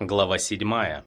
Глава 7.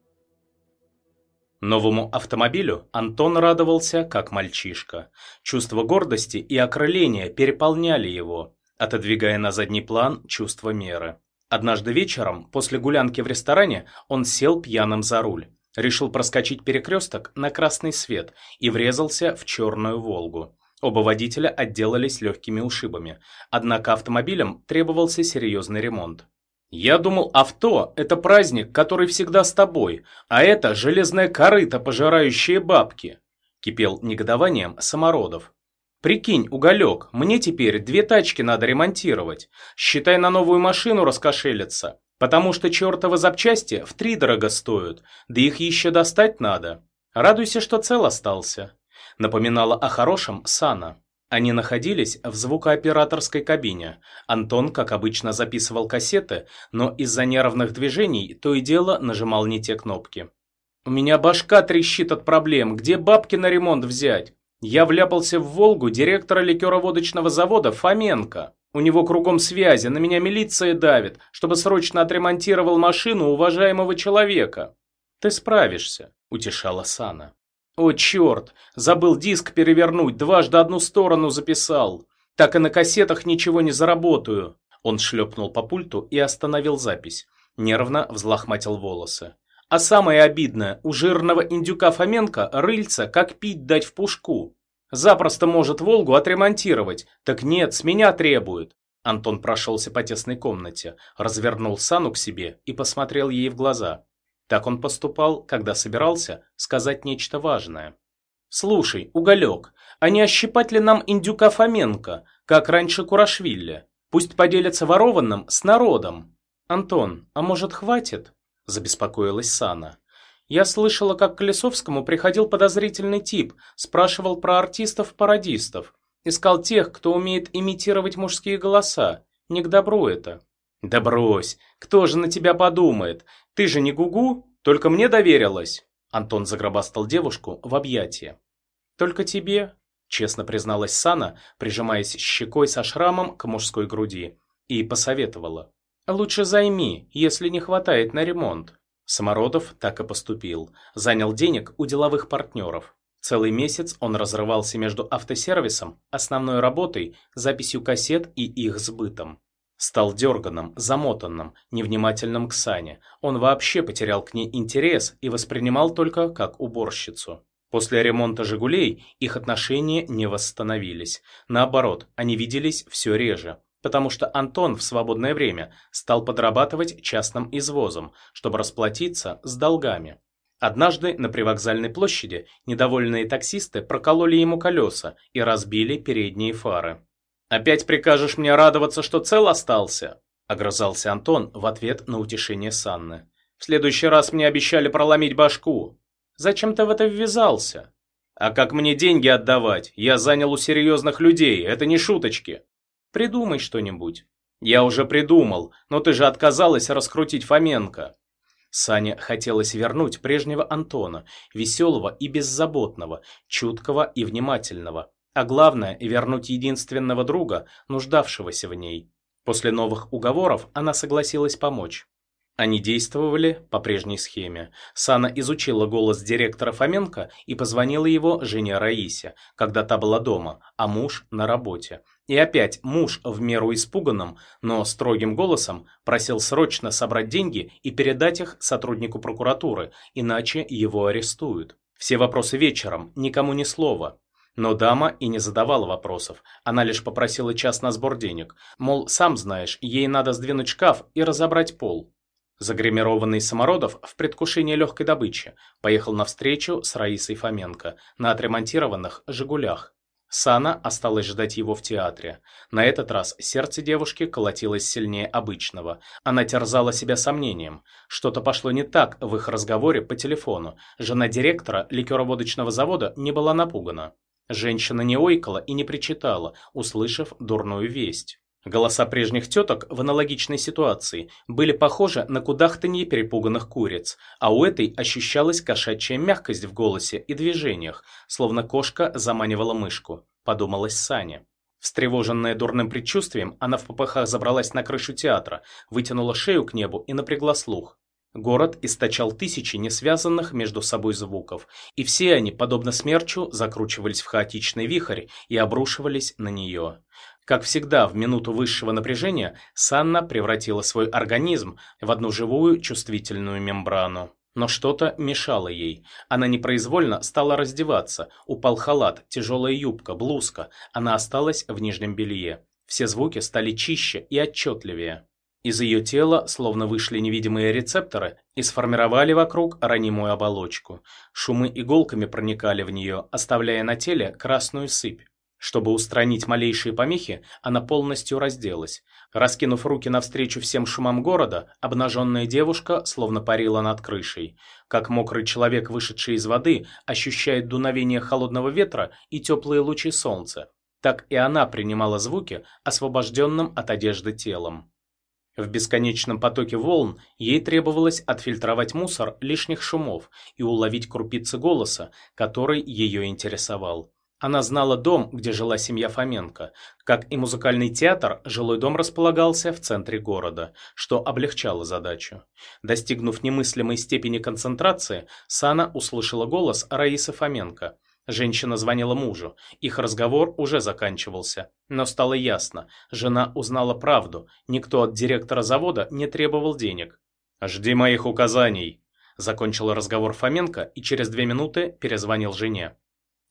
Новому автомобилю Антон радовался, как мальчишка. Чувство гордости и окрыления переполняли его, отодвигая на задний план чувство меры. Однажды вечером, после гулянки в ресторане, он сел пьяным за руль. Решил проскочить перекресток на красный свет и врезался в черную «Волгу». Оба водителя отделались легкими ушибами, однако автомобилям требовался серьезный ремонт. Я думал, авто – это праздник, который всегда с тобой, а это железная корыта, пожирающая бабки. Кипел негодованием Самородов. Прикинь, Уголек, мне теперь две тачки надо ремонтировать. Считай, на новую машину раскошелиться. Потому что чертовы запчасти в три дорого стоят, да их еще достать надо. Радуйся, что цел остался. Напоминала о хорошем Сана. Они находились в звукооператорской кабине. Антон, как обычно, записывал кассеты, но из-за нервных движений то и дело нажимал не те кнопки. «У меня башка трещит от проблем. Где бабки на ремонт взять? Я вляпался в «Волгу» директора ликероводочного завода Фоменко. У него кругом связи, на меня милиция давит, чтобы срочно отремонтировал машину уважаемого человека». «Ты справишься», – утешала Сана. О, черт! Забыл диск перевернуть, дважды одну сторону записал. Так и на кассетах ничего не заработаю. Он шлепнул по пульту и остановил запись. Нервно взлохматил волосы. А самое обидное, у жирного индюка Фоменко рыльца как пить дать в пушку. Запросто может Волгу отремонтировать. Так нет, с меня требует. Антон прошелся по тесной комнате, развернул Сану к себе и посмотрел ей в глаза. Так он поступал, когда собирался сказать нечто важное. «Слушай, Уголек, а не ощипать ли нам индюка Фоменко, как раньше Курашвили? Пусть поделятся ворованным с народом». «Антон, а может хватит?» – забеспокоилась Сана. «Я слышала, как к Лесовскому приходил подозрительный тип, спрашивал про артистов-пародистов, искал тех, кто умеет имитировать мужские голоса. Не к добру это». «Да брось! Кто же на тебя подумает? Ты же не Гугу, только мне доверилась!» Антон загробастал девушку в объятия. «Только тебе?» – честно призналась Сана, прижимаясь щекой со шрамом к мужской груди, и посоветовала. «Лучше займи, если не хватает на ремонт». Самородов так и поступил. Занял денег у деловых партнеров. Целый месяц он разрывался между автосервисом, основной работой, записью кассет и их сбытом. Стал дерганым, замотанным, невнимательным к Сане. Он вообще потерял к ней интерес и воспринимал только как уборщицу. После ремонта «Жигулей» их отношения не восстановились. Наоборот, они виделись все реже, потому что Антон в свободное время стал подрабатывать частным извозом, чтобы расплатиться с долгами. Однажды на привокзальной площади недовольные таксисты прокололи ему колеса и разбили передние фары. «Опять прикажешь мне радоваться, что цел остался?» – огрызался Антон в ответ на утешение Санны. «В следующий раз мне обещали проломить башку. Зачем ты в это ввязался?» «А как мне деньги отдавать? Я занял у серьезных людей, это не шуточки». «Придумай что-нибудь». «Я уже придумал, но ты же отказалась раскрутить Фоменко». Сане хотелось вернуть прежнего Антона, веселого и беззаботного, чуткого и внимательного, а главное, вернуть единственного друга, нуждавшегося в ней. После новых уговоров она согласилась помочь. Они действовали по прежней схеме. Сана изучила голос директора Фоменко и позвонила его жене Раисе, когда та была дома, а муж на работе. И опять муж в меру испуганным, но строгим голосом просил срочно собрать деньги и передать их сотруднику прокуратуры, иначе его арестуют. Все вопросы вечером, никому ни слова. Но дама и не задавала вопросов, она лишь попросила час на сбор денег, мол, сам знаешь, ей надо сдвинуть шкаф и разобрать пол. Загримированный Самородов в предвкушении легкой добычи поехал на встречу с Раисой Фоменко на отремонтированных «Жигулях». Сана осталась ждать его в театре. На этот раз сердце девушки колотилось сильнее обычного. Она терзала себя сомнением. Что-то пошло не так в их разговоре по телефону. Жена директора ликероводочного завода не была напугана. Женщина не ойкала и не причитала, услышав дурную весть. Голоса прежних теток в аналогичной ситуации были похожи на кудахтанье перепуганных куриц, а у этой ощущалась кошачья мягкость в голосе и движениях, словно кошка заманивала мышку, подумалась Саня. Встревоженная дурным предчувствием, она в попыхах забралась на крышу театра, вытянула шею к небу и напрягла слух. Город источал тысячи несвязанных между собой звуков, и все они, подобно смерчу, закручивались в хаотичный вихрь и обрушивались на нее. Как всегда, в минуту высшего напряжения Санна превратила свой организм в одну живую чувствительную мембрану. Но что-то мешало ей. Она непроизвольно стала раздеваться. Упал халат, тяжелая юбка, блузка. Она осталась в нижнем белье. Все звуки стали чище и отчетливее. Из ее тела словно вышли невидимые рецепторы и сформировали вокруг ранимую оболочку. Шумы иголками проникали в нее, оставляя на теле красную сыпь. Чтобы устранить малейшие помехи, она полностью разделась. Раскинув руки навстречу всем шумам города, обнаженная девушка словно парила над крышей. Как мокрый человек, вышедший из воды, ощущает дуновение холодного ветра и теплые лучи солнца, так и она принимала звуки освобожденным от одежды телом. В бесконечном потоке волн ей требовалось отфильтровать мусор лишних шумов и уловить крупицы голоса, который ее интересовал. Она знала дом, где жила семья Фоменко. Как и музыкальный театр, жилой дом располагался в центре города, что облегчало задачу. Достигнув немыслимой степени концентрации, Сана услышала голос Раисы Фоменко – Женщина звонила мужу. Их разговор уже заканчивался. Но стало ясно. Жена узнала правду. Никто от директора завода не требовал денег. «Жди моих указаний», – закончил разговор Фоменко и через две минуты перезвонил жене.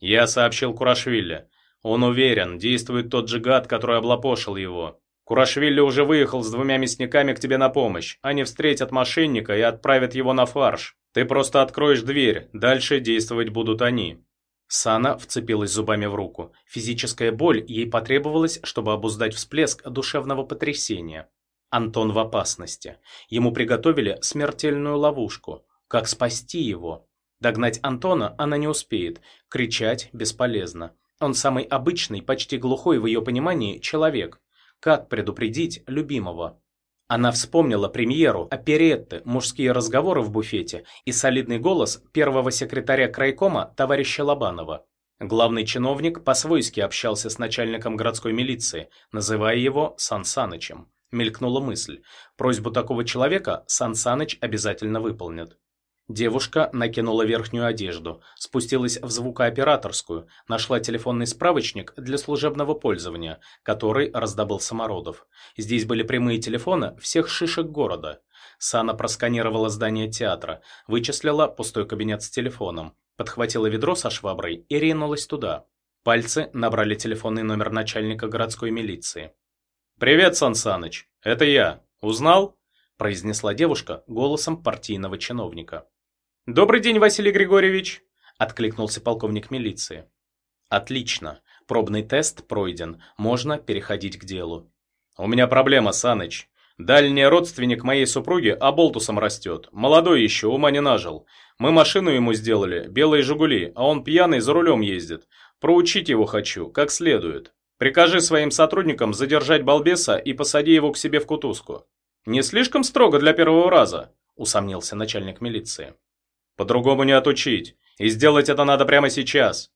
«Я сообщил Курашвили. Он уверен, действует тот же гад, который облапошил его. Курашвили уже выехал с двумя мясниками к тебе на помощь. Они встретят мошенника и отправят его на фарш. Ты просто откроешь дверь, дальше действовать будут они». Сана вцепилась зубами в руку. Физическая боль ей потребовалась, чтобы обуздать всплеск душевного потрясения. Антон в опасности. Ему приготовили смертельную ловушку. Как спасти его? Догнать Антона она не успеет. Кричать бесполезно. Он самый обычный, почти глухой в ее понимании человек. Как предупредить любимого? Она вспомнила премьеру, оперетты, мужские разговоры в буфете и солидный голос первого секретаря крайкома товарища Лобанова. Главный чиновник по-свойски общался с начальником городской милиции, называя его Сан Санычем. Мелькнула мысль. Просьбу такого человека Сан Саныч обязательно выполнит. Девушка накинула верхнюю одежду, спустилась в звукооператорскую, нашла телефонный справочник для служебного пользования, который раздобыл Самородов. Здесь были прямые телефоны всех шишек города. Сана просканировала здание театра, вычислила пустой кабинет с телефоном, подхватила ведро со шваброй и ринулась туда. Пальцы набрали телефонный номер начальника городской милиции. «Привет, Сан Саныч, это я. Узнал?» произнесла девушка голосом партийного чиновника. «Добрый день, Василий Григорьевич!» – откликнулся полковник милиции. «Отлично. Пробный тест пройден. Можно переходить к делу». «У меня проблема, Саныч. Дальний родственник моей супруги оболтусом растет. Молодой еще, ума не нажил. Мы машину ему сделали, белые «Жигули», а он пьяный за рулем ездит. Проучить его хочу, как следует. Прикажи своим сотрудникам задержать балбеса и посади его к себе в кутузку». «Не слишком строго для первого раза?» – усомнился начальник милиции. По-другому не отучить. И сделать это надо прямо сейчас.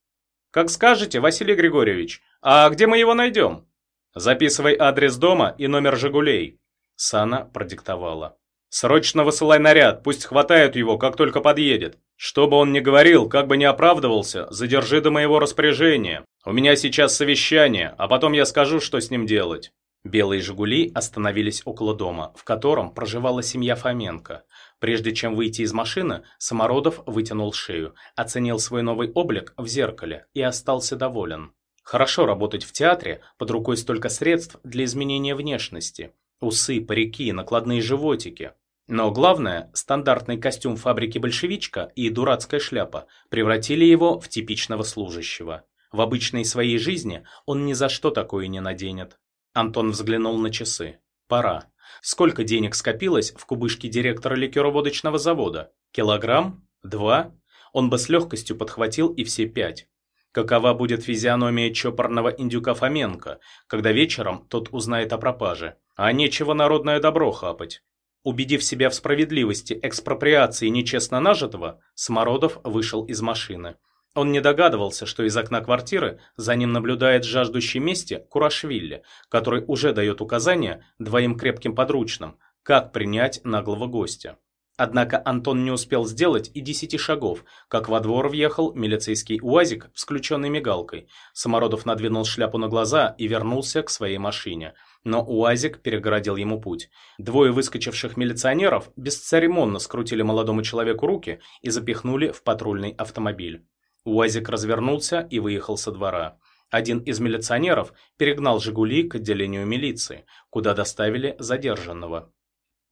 Как скажете, Василий Григорьевич. А где мы его найдем? Записывай адрес дома и номер «Жигулей». Сана продиктовала. «Срочно высылай наряд, пусть хватают его, как только подъедет. Что бы он ни говорил, как бы ни оправдывался, задержи до моего распоряжения. У меня сейчас совещание, а потом я скажу, что с ним делать». Белые «Жигули» остановились около дома, в котором проживала семья Фоменко. Прежде чем выйти из машины, Самородов вытянул шею, оценил свой новый облик в зеркале и остался доволен. Хорошо работать в театре, под рукой столько средств для изменения внешности. Усы, парики, накладные животики. Но главное, стандартный костюм фабрики «Большевичка» и дурацкая шляпа превратили его в типичного служащего. В обычной своей жизни он ни за что такое не наденет. Антон взглянул на часы. Пора. Сколько денег скопилось в кубышке директора ликероводочного завода? Килограмм? Два? Он бы с легкостью подхватил и все пять. Какова будет физиономия чопорного индюка Фоменко, когда вечером тот узнает о пропаже? А нечего народное добро хапать. Убедив себя в справедливости экспроприации нечестно нажитого, Смородов вышел из машины. Он не догадывался, что из окна квартиры за ним наблюдает жаждущий мести Курашвили, который уже дает указания двоим крепким подручным, как принять наглого гостя. Однако Антон не успел сделать и десяти шагов, как во двор въехал милицейский УАЗик с включенной мигалкой. Самородов надвинул шляпу на глаза и вернулся к своей машине. Но УАЗик перегородил ему путь. Двое выскочивших милиционеров бесцеремонно скрутили молодому человеку руки и запихнули в патрульный автомобиль. УАЗик развернулся и выехал со двора. Один из милиционеров перегнал «Жигули» к отделению милиции, куда доставили задержанного.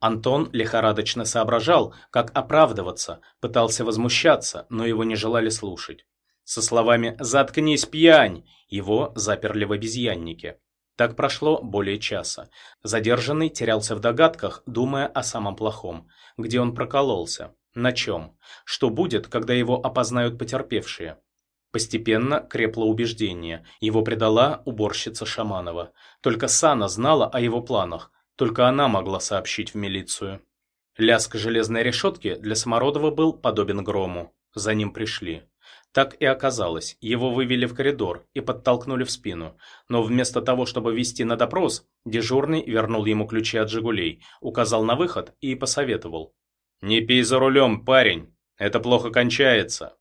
Антон лихорадочно соображал, как оправдываться, пытался возмущаться, но его не желали слушать. Со словами «Заткнись, пьянь!» его заперли в обезьяннике. Так прошло более часа. Задержанный терялся в догадках, думая о самом плохом. Где он прокололся? На чем? Что будет, когда его опознают потерпевшие? Постепенно крепло убеждение. Его предала уборщица Шаманова. Только Сана знала о его планах. Только она могла сообщить в милицию. Лязг железной решетки для Самородова был подобен грому. За ним пришли. Так и оказалось, его вывели в коридор и подтолкнули в спину. Но вместо того, чтобы вести на допрос, дежурный вернул ему ключи от «Жигулей», указал на выход и посоветовал. «Не пей за рулем, парень, это плохо кончается».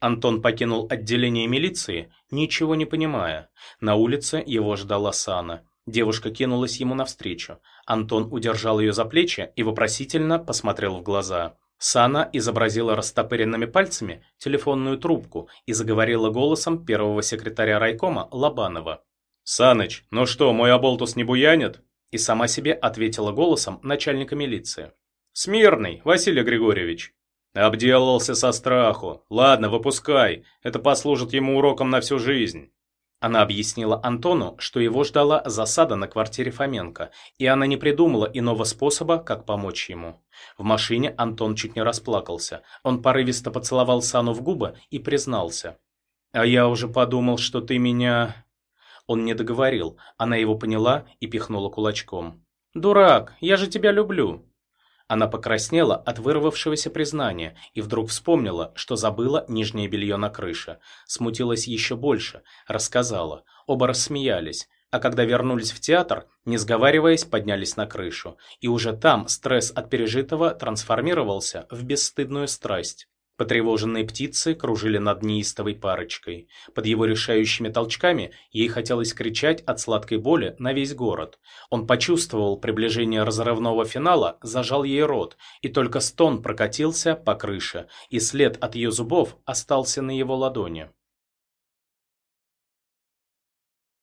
Антон покинул отделение милиции, ничего не понимая. На улице его ждала Сана. Девушка кинулась ему навстречу. Антон удержал ее за плечи и вопросительно посмотрел в глаза. Сана изобразила растопыренными пальцами телефонную трубку и заговорила голосом первого секретаря райкома Лобанова. «Саныч, ну что, мой оболтус не буянит?» И сама себе ответила голосом начальника милиции. «Смирный, Василий Григорьевич». Обделался со страху. Ладно, выпускай. Это послужит ему уроком на всю жизнь. Она объяснила Антону, что его ждала засада на квартире Фоменко, и она не придумала иного способа, как помочь ему. В машине Антон чуть не расплакался. Он порывисто поцеловал Сану в губы и признался. «А я уже подумал, что ты меня...» Он не договорил, она его поняла и пихнула кулачком. «Дурак, я же тебя люблю!» Она покраснела от вырвавшегося признания и вдруг вспомнила, что забыла нижнее белье на крыше. Смутилась еще больше, рассказала. Оба рассмеялись. А когда вернулись в театр, не сговариваясь, поднялись на крышу. И уже там стресс от пережитого трансформировался в бесстыдную страсть. Потревоженные птицы кружили над неистовой парочкой. Под его решающими толчками ей хотелось кричать от сладкой боли на весь город. Он почувствовал приближение разрывного финала, зажал ей рот, и только стон прокатился по крыше, и след от ее зубов остался на его ладони.